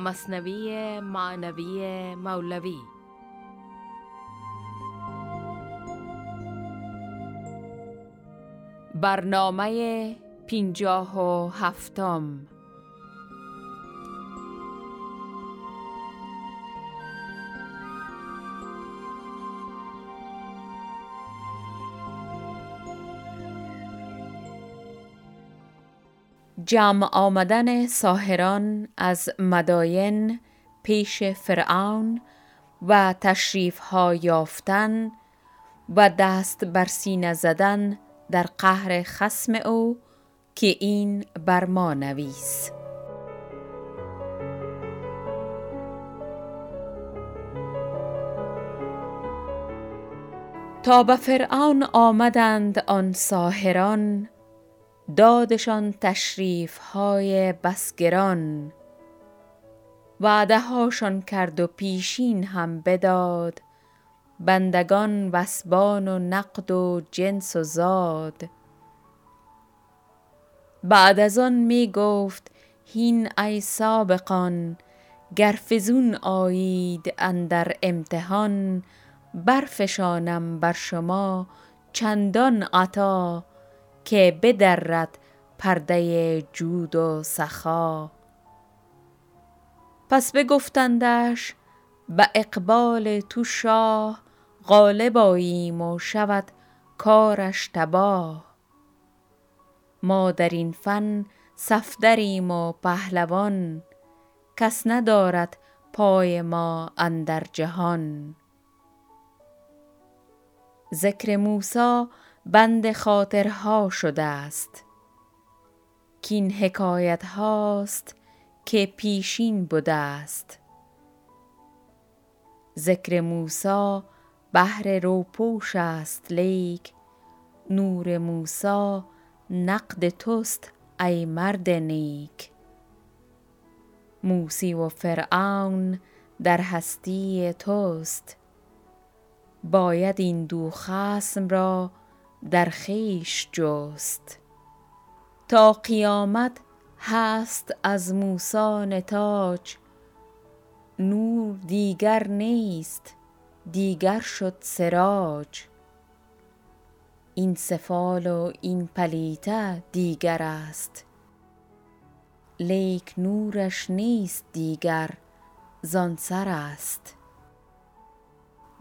مصنوی معنوی مولوی. برنامه پینجاه و هفتم. جمع آمدن ساهران از مداین پیش فرعون و تشریف ها یافتن و دست بر سینه زدن در قهر خسم او که این بر ما نویس. تا به فرعون آمدند آن ساهران دادشان تشریف های بسگران. وعده هاشان کرد و پیشین هم بداد. بندگان وسبان و نقد و جنس و زاد. بعد از آن می گفت هین ای سابقان گر فزون آیید اندر امتحان برفشانم بر شما چندان عطا که بدرد پرده جود و سخا. پس بگفتندش به اقبال تو شاه غالب آییم و شود کارش تباه. ما در این فن صفدریم و پهلوان کس ندارد پای ما اندر جهان. ذکر موسی بند خاطرها شده است. کین حکایت هاست که پیشین بوده است. ذکر موسی بهر روپوش است لیک. نور موسی نقد توست ای مرد نیک. موسی و فرعون در هستی توست. باید این دو خصم را در خویش جست. تا قیامت هست از موسی نتاج. نور دیگر نیست دیگر شد سراج. این سفال و این پلیته دیگر است. لیک نورش نیست دیگر زان سر است.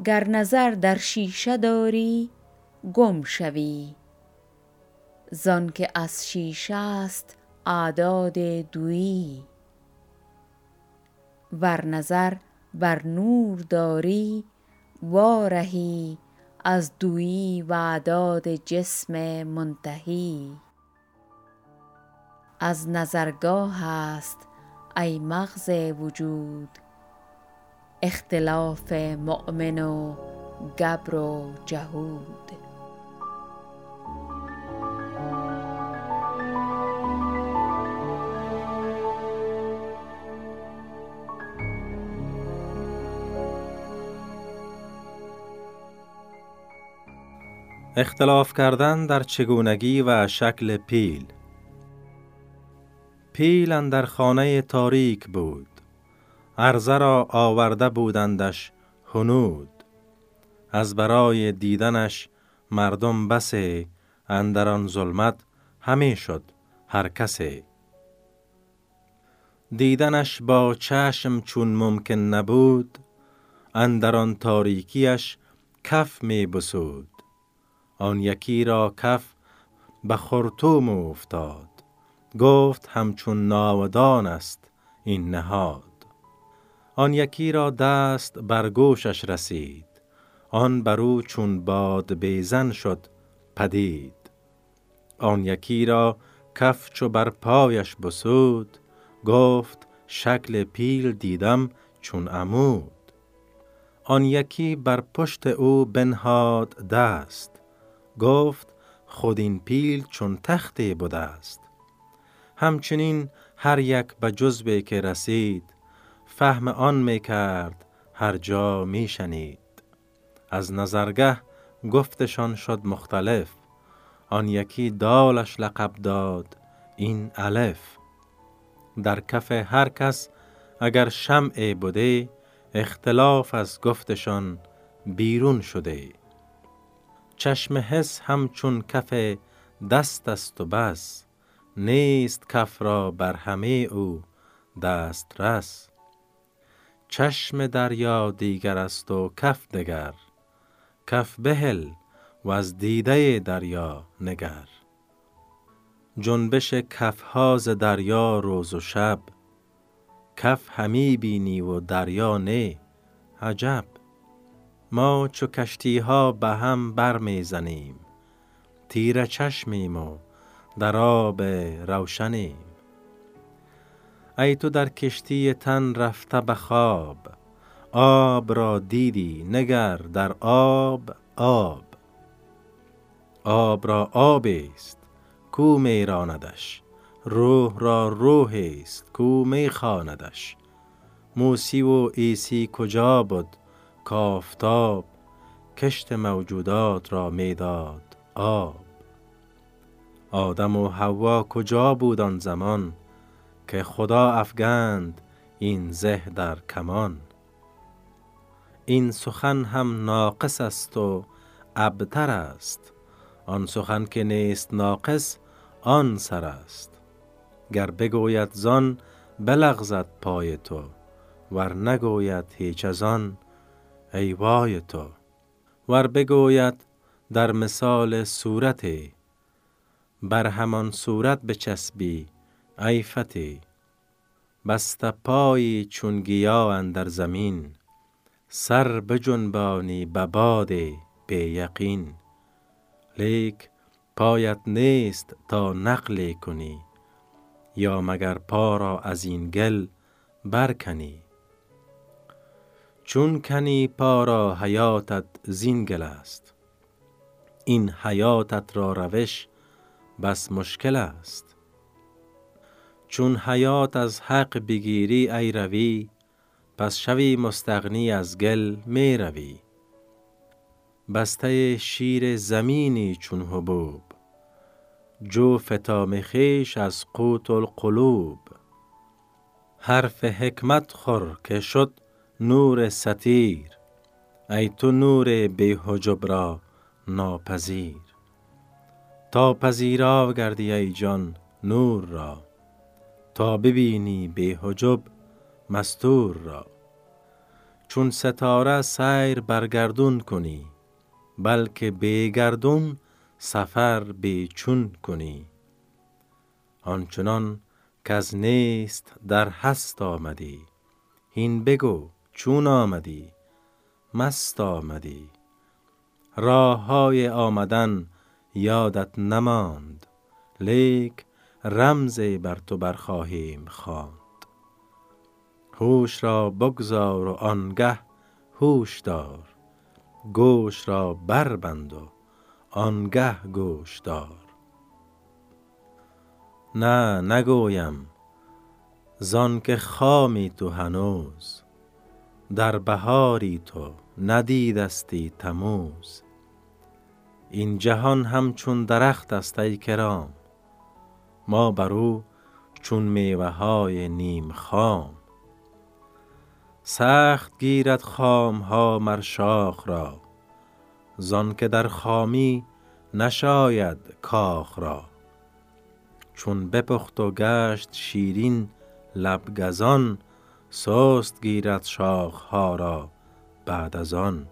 گر نظر در شیشه داری گم شوی. زانکه از شیشه است اعداد دویی ور نظر بر نور داری وا رهی از دویی و اعداد جسم منتهی. از نظرگاه است ای مغز وجود اختلاف مؤمن و گبر و جهود. اختلاف کردن در چگونگی و شکل پیل. پیل در خانه تاریک بود. عرضه را آورده بودندش هنود. از برای دیدنش مردم بسه اندران ظلمت همه شد هر کسی. دیدنش با چشم چون ممکن نبود اندران تاریکیش کف می بسود. آن یکی را کف به خرطوم افتاد. گفت همچون ناودان است این نهاد. آن یکی را دست بر گوشش رسید. آن برو چون باد بیزن شد پدید. آن یکی را کف چو بر پایش بسود گفت شکل پیل دیدم چون عمود. آن یکی بر پشت او بنهاد دست. گفت خود این پیل چون تختی بوده است. همچنین هر یک به جزبه که رسید فهم آن می کرد هر جا می شنید از نظرگه گفتشان شد مختلف آن یکی دالش لقب داد این الف. در کف هر کس اگر شمع بوده اختلاف از گفتشان بیرون شده. چشم حس همچون کف دست است و بس. نیست کف را بر همه او دست رس. چشم دریا دیگر است و کف دگر. کف بهل و از دیده دریا نگر. جنبش کفها ز دریا روز و شب. کف همی بینی و دریا نه عجب. ما چو کشتی ها به هم بر می زنیم تیر چشمیم و در آب روشنیم. ای تو در کشتی تن رفته به خواب آب را دیدی نگر در آب آب. آب را آب است کو می راندش؟ روح را روح است کو می خواندش؟ موسی و عیسی کجا بود؟ کافتاب کشت موجودات را می‌داد آب. آدم و حوا کجا بود آن زمان که خدا افگند این زه در کمان؟ این سخن هم ناقص است و ابتر است. آن سخن که نیست ناقص آن سر است. گر بگوید زان بلغزد پای تو ور نگوید هیچ از آن ای وای تو ور بگوید در مثال صورت بر همان صورت بچسبی ای فتی. بسته پایی چون گیا اندر زمین سر بجنبانی به باد به یقین. لیک پایت نیست تا نقلی کنی یا مگر پا را از این گل برکنی. چون کنی پا را حیاتت زین گل است. این حیاتت را روش بس مشکل است. چون حیات از حق بگیری ای روی پس شوی مستغنی از گل می روی. بسته شیر زمینی چون حبوب جو فتام خیش از قوت القلوب. حرف حکمت خور که شد نور ستیر ای تو نور بی حجب را ناپذیر. تا پذیرا گردی ای جان نور را تا ببینی بی حجب مستور را. چون ستاره سیر برگردون کنی بلکه گردون سفر بی چون کنی. آنچنان که از نیست در هست آمدی هین بگو چون آمدی؟ مست آمدی. راه های آمدن یادت نماند. لیک رمزی بر تو برخواهیم خواند. هوش را بگذار و آنگه هوش دار. گوش را بربند و آنگه گوش دار. نه نگویم. زان که خامی تو هنوز. در بهاری تو ندیدستی تموز. این جهان همچون درخت است ای کرام ما بر او چون میوه های نیم خام. سخت گیرد خام ها مر شاخ را زان که در خامی نشاید کاخ را. چون بپخت و گشت شیرین لب گزان سست گیرد شاخ ها را بعد از آن.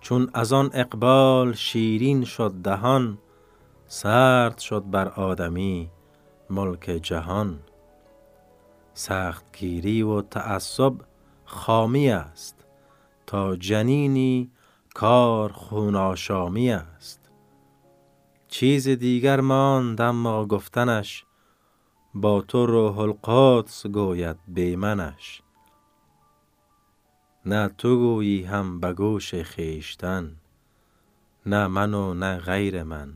چون از آن اقبال شیرین شد دهان سرد شد بر آدمی ملک جهان. سخت گیری و تعصب خامی است تا جنینی کار خوناشامی است. چیز دیگر ماند اما گفتنش با تو روح القدس گوید بیمنش نه تو گویی هم به گوش خیشتن نه من و نه غیر من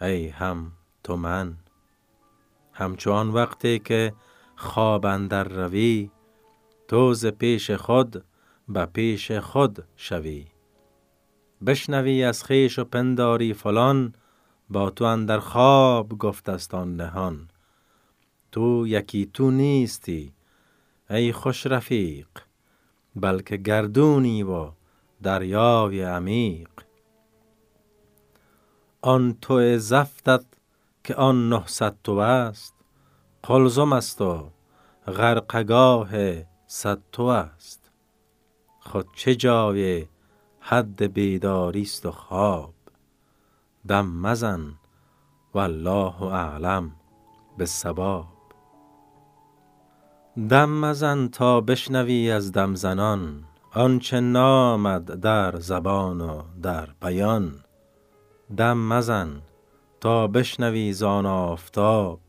ای هم تو من. همچون وقتی که خواب اندر روی تو ز پیش خود به پیش خود شوی. بشنوی از خیش و پنداری فلان با تو اندر خواب گفتستان نهان. تو یکی تو نیستی ای خوش رفیق بلکه گردونی و دریای عمیق. آن تو زفتت که آن نهصد تو است قلزم است و غرقگاه صد تو است. خود چه جای حد بیداری است و خواب؟ دم مزن والله اعلم بالصواب. دم مزن تا بشنوی از دم زنان آنچه نامد در زبان و در بیان. دم مزن تا بشنوی زان آفتاب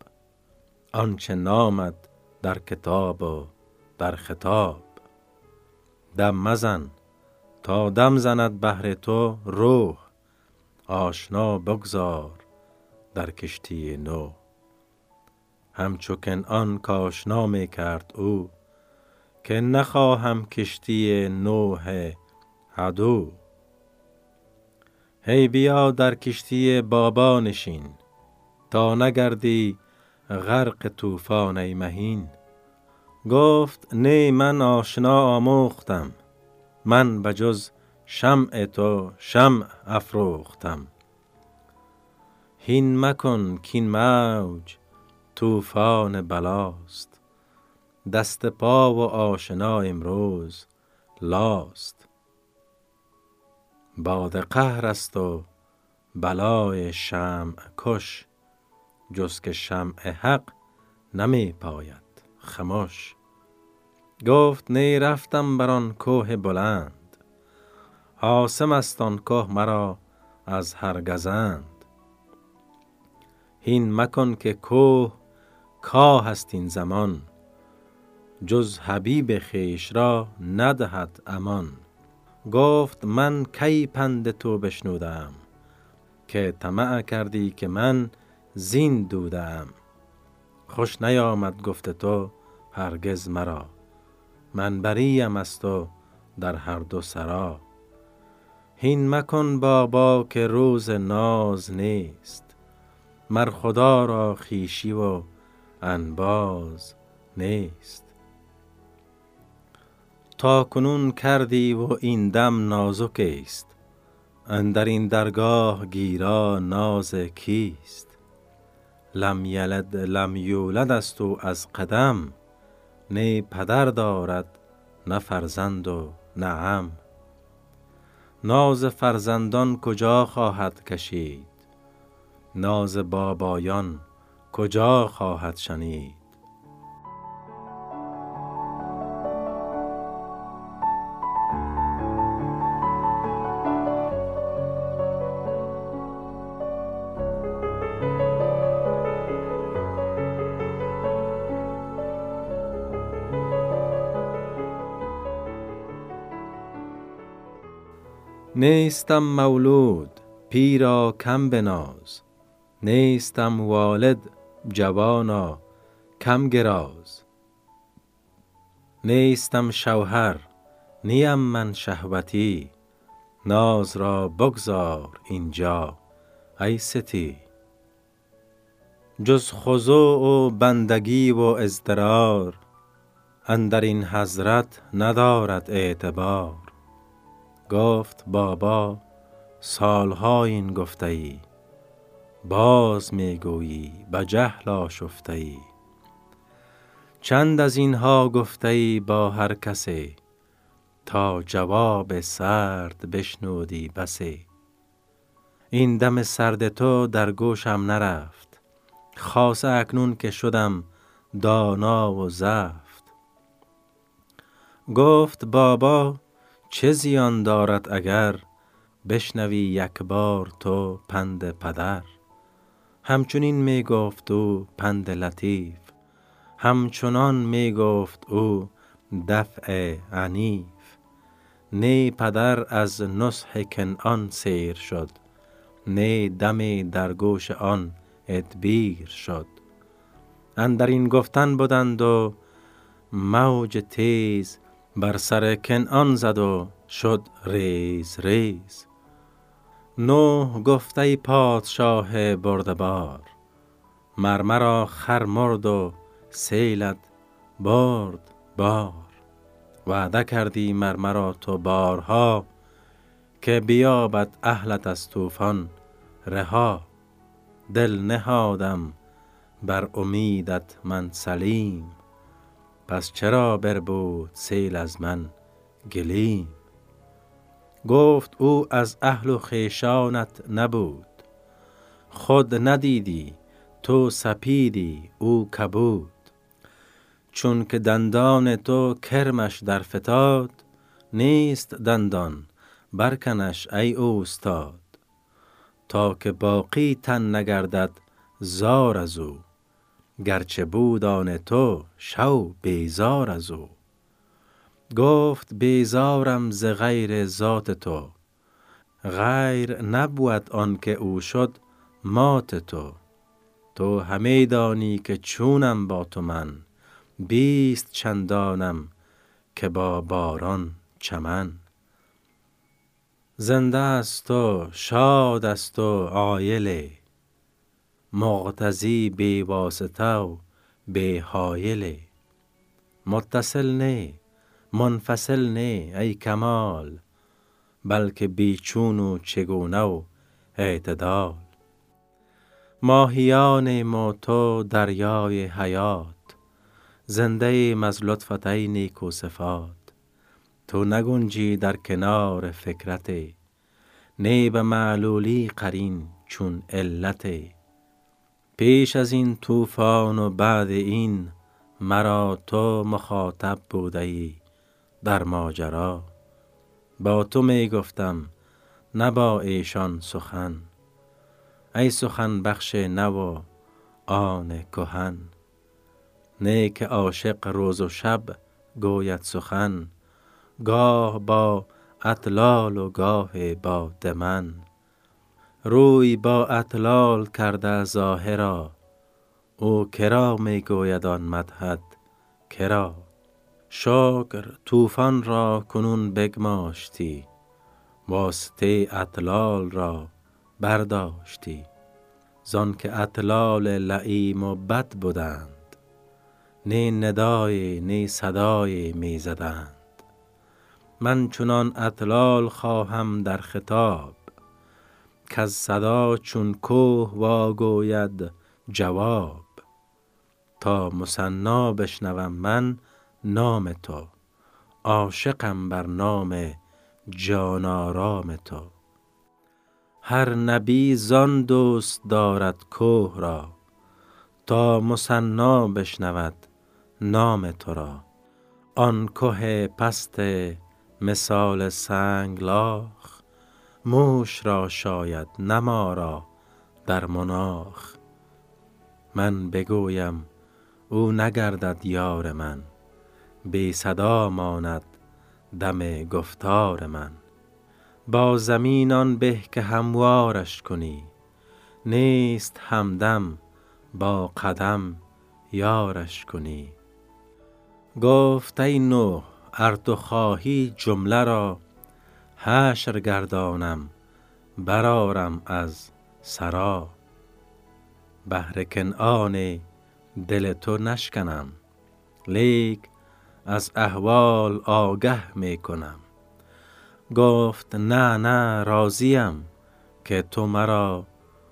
آنچه نامد در کتاب و در خطاب. دم مزن تا دم زند بهر تو روح آشنا بگذار در کشتی نو همچو آن کاشنا می کرد او که نخواهم کشتی نوح عدو هی بیا در کشتی بابا نشین تا نگردی غرق طوفان ای مهین. گفت نه من آشنا آموختم من بجز شمع تو شمع افروختم. هین مکن کین موج طوفان بلاست. دست پا و آشنا امروز لاست. باد قهر است و بلای شمع کش. جز که شمع حق نمی پاید خموش گفت نی رفتم بر آن کوه بلند. آسم است آن کوه مرا از هر گزند. هین مکن که کوه کاه است این زمان. جز حبیب خیش را ندهد امان. گفت من کی پند تو بشنودم؟ که طمع کردی که من زین دودم. خوش نیامد گفت تو هرگز مرا. من بریم از تو در هر دو سرا. هین مکن بابا که روز ناز نیست. مر خدا را خیشی و انباز نیست. تا کنون کردی و این دم نازک است. اندر این درگاه گیرا ناز کیست؟ لم یلد لم یولد است و از قدم نه پدر دارد نه فرزند و نه هم ناز فرزندان کجا خواهد کشید؟ ناز بابایان کجا خواهد شنید؟ نیستم مولود پیرا کم بناز. نیستم والد جوانا کم گراز. نیستم شوهر نیم من شهوتی ناز را بگذار اینجا ای ستی. جز خضوع و بندگی و اضطرار اندر این حضرت ندارد اعتبار. گفت بابا سالها این گفته ای باز می گویی به جهل آشفته ای چند از اینها گفته ای با هر کسی تا جواب سرد بشنودی بسی. این دم سرد تو در گوشم نرفت خاصه اکنون که شدم دانا و زفت. گفت بابا چه زیان دارد اگر بشنوی یک بار تو پند پدر؟ همچنین می گفت او پند لطیف همچنان می گفت او دفع عنیف. نی پدر از نصح کنعان سیر شد نی دمی در گوش آن ادبیر شد. اندر این گفتن بودند و موج تیز بر سر کنعان زد و شد ریز ریز. نوح گفت ای پادشاه بردبار مر مرا خر مرد و سیلت برد بار. وعده کردی مرمرا تو بارها که بیابد اهلت از طوفان رها. دل نهادم بر امیدت من سلیم پس چرا بربود سیل از من گلیم؟ گفت او از اهل و خیشانت نبود. خود ندیدی تو سپیدی او کبود. چون که دندان تو کرمش در فتاد نیست دندان برکنش ای اوستاد. تا که باقی تن نگردد زار از او. گرچه بود آن تو شو بیزار از او. گفت بیزارم ز غیر ذات تو غیر نبود آن که او شد مات تو. تو همه دانی که چونم با تو من بیست چندانم که با باران چمن. زنده است و شاد است و عایله مقتضی بی واسطه و بی حایله متصل نه منفصل نه ای کمال بلکه بیچون و چگونه و اعتدال. ماهیان ما تو دریای حیات زنده ایم از لطفت ای و صفات. تو نگنجی در کنار فکرت نی به معلولی قرین چون علت. پیش از این طوفان و بعد این مرا تو مخاطب بوده در ماجرا. با تو می گفتم نه با ایشان سخن. ای سخن بخش نو آن کهن. نه که عاشق روز و شب گوید سخن. گاه با اطلال و گاه با دمن. روی با اطلال کرده ظاهرا. او کرا می گوید آن مدحت؟ کرا. شکر طوفان را کنون بگماشتی واسطه اطلال را برداشتی. زان که اطلال لعیم و بد بودند نی ندای نی صدای می زدند. من چنان اطلال خواهم در خطاب کز صدا چون کوه واگوید جواب. تا مثنا بشنوم من نام تو. عاشقم بر نام جان آرام تو. هر نبی زان دوست دارد کوه را. تا مثنا بشنود نام تو را. آن که پست مثال سنگلاخ. موش را شاید نه ما را در مناخ. من بگویم او نگردد یار من. بی صدا ماند دم گفتار من. با زمین آن به که هموارش کنی نیست همدم با قدم یارش کنی. گفت ای نوح ار تو خواهی جمله را حشر گردانم برآرم از ثری بهر کنعان دل تو نشکنم لیک از احوال آگه می کنم گفت نه نه راضیم که تو مرا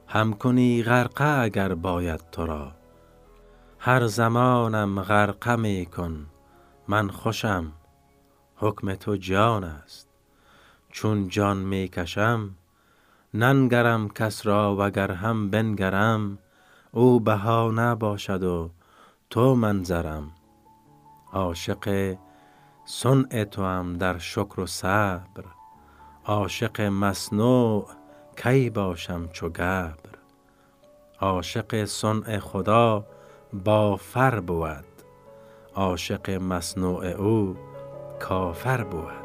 هم کنی غرقه اگر باید تو را. هر زمانم غرقه می کن من خوشم حکم تو جان است. چون جان می کشم ننگرم کس را وگر هم بنگرم او بهانه باشد و تو منظرم. عاشق صنع توام در شکر و صبر. عاشق مصنوع کی باشم چو گبر. عاشق صنع خدا با فر بود. عاشق مصنوع او کافر بود.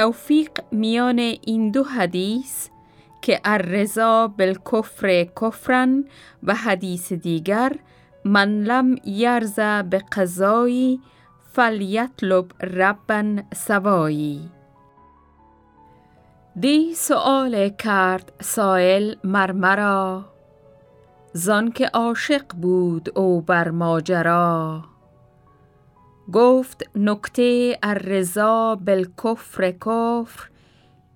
توفیق میان این دو حدیث که الرضا بالکفر کفرن و حدیث دیگر من لم یرز به قضایی فلیطلب ربا سوایی. دی سؤال کرد سائل مرمرا زان که عاشق بود او بر ماجرا. گفت نکته الرضا بالکفر کفر.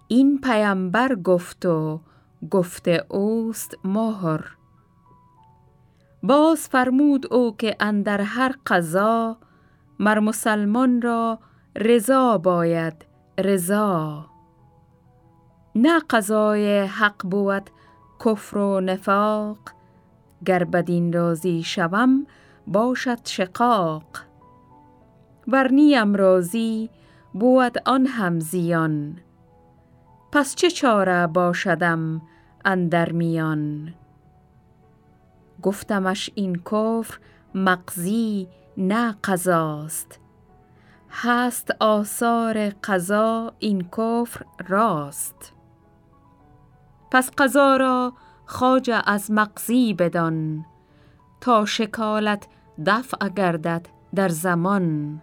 این پیامبر گفت و گفته اوست مهر. باز فرمود او که اندر هر قضا مر مسلمان را رضا باید رضا. نه قضای حق بود کفر و نفاق گر بدین رازی شوم باشد شقاق. ور نیم رازی بود آن هم زیان. پس چه چاره باشدم اندر میان؟ گفتمش این کفر مقضی نه قضاست. هست آثار قضا این کفر راست. پس قضا را خواجه از مقضی بدان تا شکالت دفع گردد در زمان.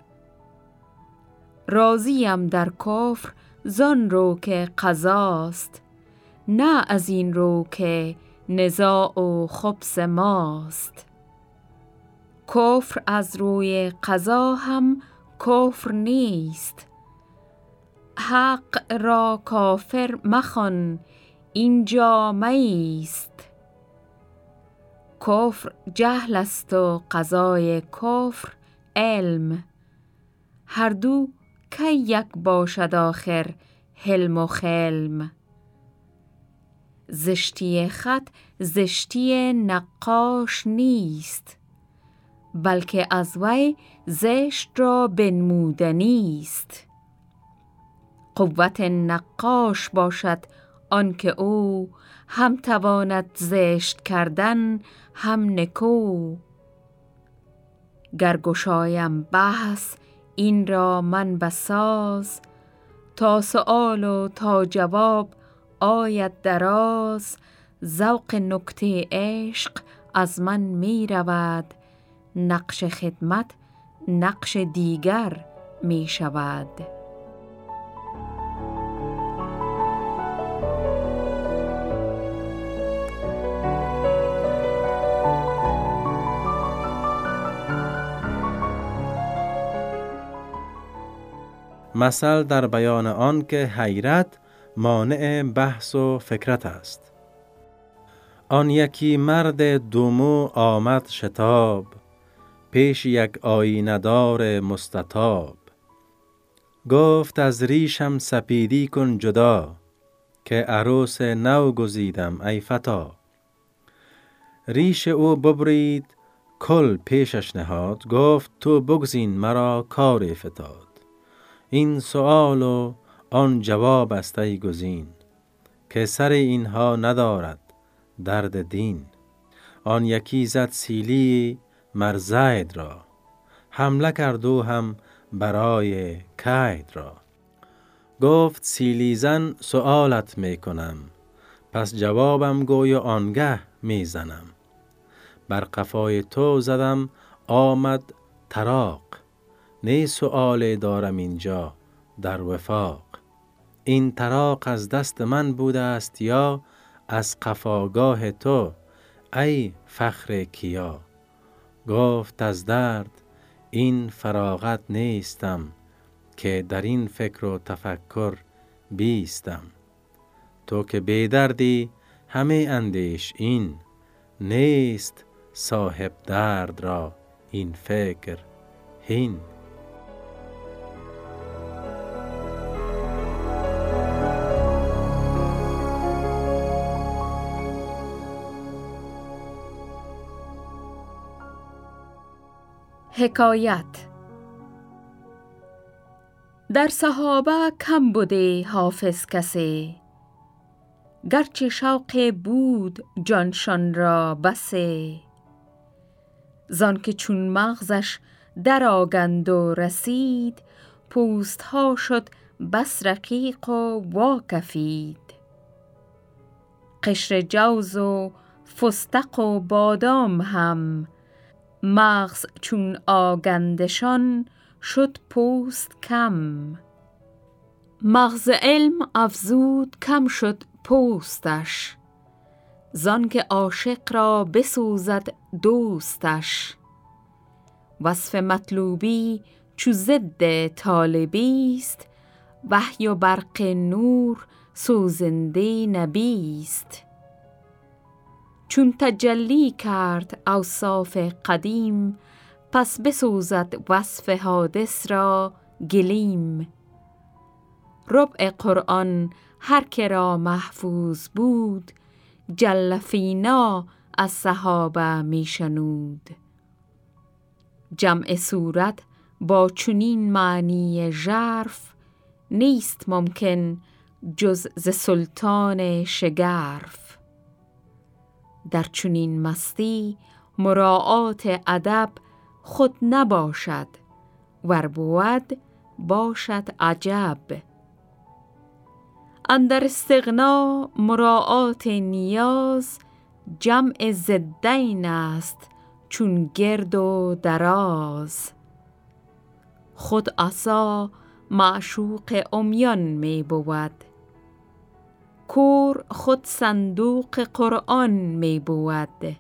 راضیم در کفر زان رو که قضاست نه از این رو که نزاع و خبس ماست. کفر از روی قضا هم کفر نیست. حق را کافر مخوان اینجا میست. کفر جهل است و قضای کفر علم. هر دو کی یک باشد آخر حلم و خلم؟ زشتی خط زشتی نقاش نیست بلکه از وی زشت را بنمودنی است قوت نقاش باشد آنکه او هم تواند زشت کردن هم نکو. گر گشایم بحث این را من بساز تا سؤال و تا جواب آید دراز. ذوق نکته عشق از من می رود نقش خدمت نقش دیگر می شود. مثل در بیان آن که حیرت مانع بحث و فکرت است. آن یکی مرد دومو آمد شتاب پیش یک آیندار مستطاب. گفت از ریشم سپیدی کن جدا که عروس نو گزیدم ای فتا. ریش او ببرید کل پیشش نهاد گفت تو بگزین مرا کار فتاد این سؤال و آن جواب است ای گزین که سر اینها ندارد درد دین. آن یکی زد سیلی مرزید را حمله کرد و هم برای کید را. گفت سیلیزن سؤالت می کنم پس جوابم گوی آنگه می زنم. بر قفای تو زدم آمد تراق نه سؤال دارم اینجا در وفاق. این تراق از دست من بوده است یا از قفاگاه تو ای فخر کیا؟ گفت از درد این فراغت نیستم که در این فکر و تفکر بیستم. تو که بیدردی همه اندیش این نیست صاحب درد را این فکر هین. حکایت. در صحابه کم بوده حافظ کسی. گرچه شوق بود جانشان را بسه زان که چون مغزش در آگند و رسید پوست ها شد بس رقیق و واکفید. قشر جوز و فستق و بادام هم مغز چون آگندشان شد پوست کم. مغز علم افزود کم شد پوستش. زان که عاشق را بسوزد دوستش. وصف مطلوبی چو ضد طالبی است وحی و برق نور سوزنده نبیست چون تجلی کرد اوصاف قدیم پس بسوزد وصف حادث را گلیم. ربع قرآن هر که را محفوظ بود جل فینا از صحابه میشنود جمع صورت با چنین معنی ژرف نیست ممکن جز ز سلطان شگرف. در چنین مستی مراعات ادب خود نباشد ور بود باشد عجب. اندر استغنا مراعات نیاز جمع زدین است چون گرد و دراز. خود عصا معشوق امیان می بود. کور خود صندوق قرآن می بود.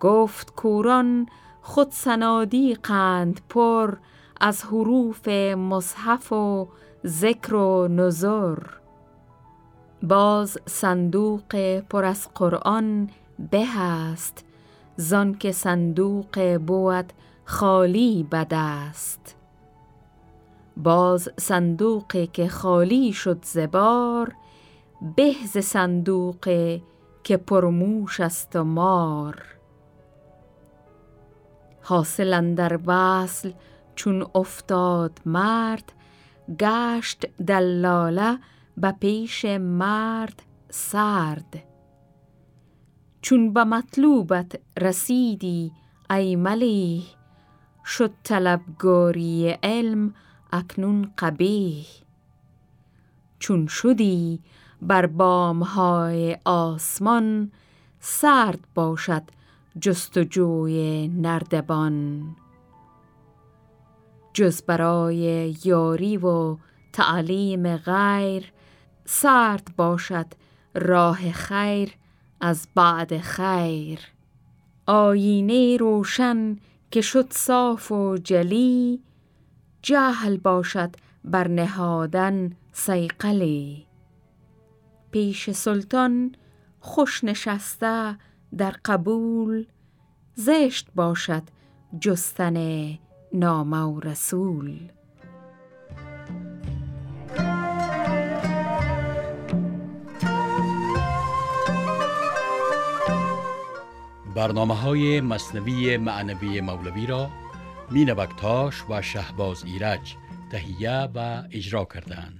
گفت کوران خود قند پر از حروف مصحف و ذکر و نظر. باز صندوق پر از قرآن به است زان که صندوق بود خالی بد است. باز صندوقی که خالی شد زبار به ز صندوق که پرموش است و مار. حاصل در وصل چون افتاد مرد گشت دلاله به پیش مرد سرد. چون به مطلوبت رسیدی ای ملیح شد طلبگاری علم اکنون قبیح. چون شدی بر بامهای آسمان سرد باشد جستجوی نردبان. جز برای یاری و تعلیم غیر سرد باشد راه خیر از بعد خیر. آینه روشن که شد صاف و جلی جهل باشد بر نهادن سیقلی پیش سلطان خوش نشسته در قبول زشت باشد جستن نامه و رسول. برنامه های مصنوی معنوی مولوی را مینوکتاش و شهباز ایرج تهیه و اجرا کردند.